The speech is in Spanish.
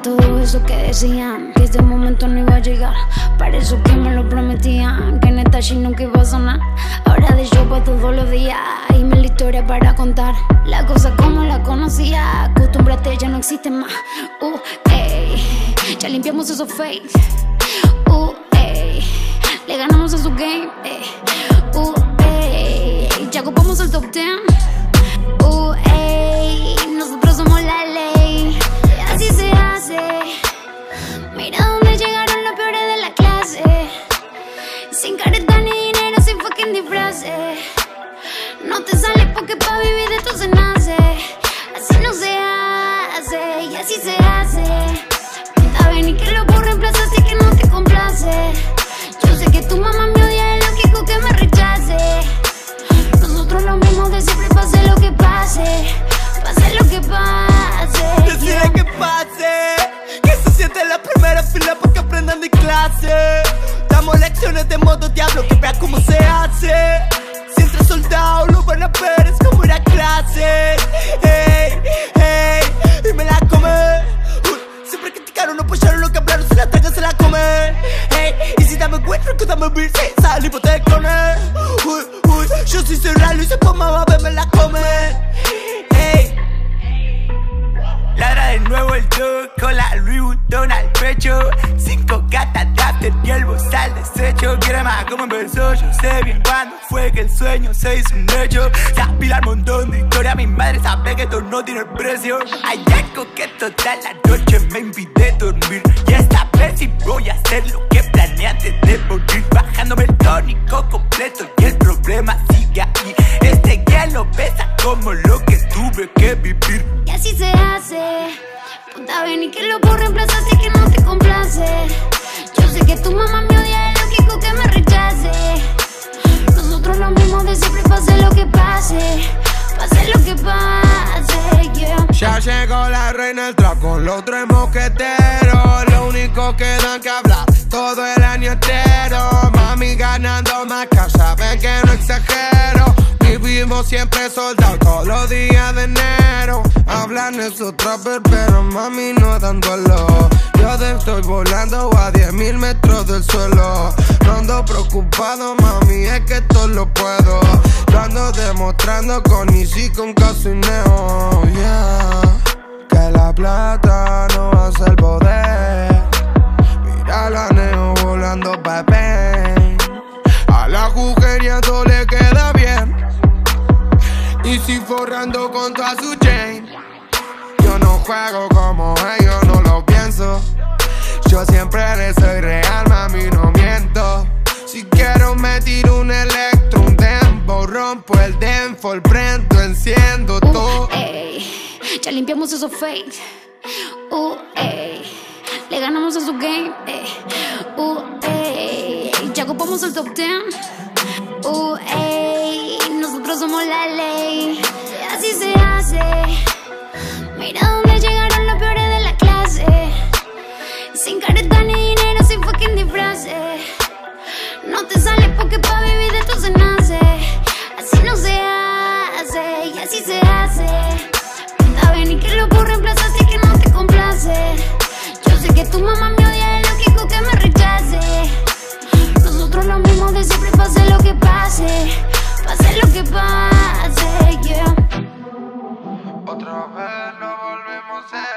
todo eso que decían, que este momento no iba a llegar. Para eso que me lo prometían, que neta shit nunca iba a sonar. Ahora de para todos los días, y la historia para contar. La cosa como la conocía, acostúmbrate, ya no existe más. Uh, ey, ya limpiamos esos fake. Uh, ey, le ganamos a su game. Ni dinero, sin fucking disfraces. No te sale porque pa' vivir de esto se nace. Así no se hace y así se hace. Está bien y que lo puedo reemplazar así que no te complace. Yo sé que tu mamá me odia, Damos lecciones de modo diablo que vea cómo se hace. Si entre soldados lo van a ver, es como una clase. Hey, hey, y me la come. Siempre criticaron, no apoyaron lo que hablaron, si la tragan se la comen. Hey, y si dame cuenta, que dame sí, salimos de con él. Uy, uy, yo soy cerrado y se mamá, me la come. Con la Louis al pecho. Cinco gatas de y el bozal desecho Quiere más como empezó, yo sé bien cuándo fue que el sueño se hizo un hecho. Se apila un montón de historia, mi madre sabe que esto no tiene precio. Algo que toda la noche me impide dormir. Y esta vez sí voy a hacer lo que planeé antes de morir. Bajándome el tónico completo y el problema sigue ahí. Este hielo pesa como lo que tuve que vivir Ven y que lo puedo reemplazar que no te complace. Yo sé que tu mamá me odia, es lógico que me rechace. Nosotros lo mismo de siempre, pase lo que pase. Pase lo que pase, yeah. Ya llegó la reina del trap con los tres mosqueteros. Lo siempre soldados todos los días de enero. Hablan esos trappers, pero mami no dan duelo. Yo estoy volando a 10 mil metros del suelo. No ando preocupado, mami, es que todo lo puedo. Yo ando demostrando con Easy, con Casineo, yeah. Que la plata no hace el poder. Mira la neo volando, bebé. A la jugueriando le queda bien. Y si forrando con toda su chain. Yo no juego como ellos, no lo pienso. Yo siempre le soy real, mami, no miento. Si quiero me tiro un electro, un dembo, rompo el denfol, prendo, enciendo todo. Ey, ya limpiamos esos fake. Uh, ey, le ganamos a su game. Ey, uh, ey, ya ocupamos el top 10. Uh, ey, nosotros somos la ley. Ni dinero, sin fucking disfraces. No te sale porque pa' vivir de esto se nace. Así no se hace y así se hace. Está bien y que lo puedo reemplazar así que no te complace. Yo sé que tu mamá me odia, es lógico que me rechace. Nosotros lo mismo de siempre, pase lo que pase. Pase lo que pase, yeah. Otra vez lo volvemos a.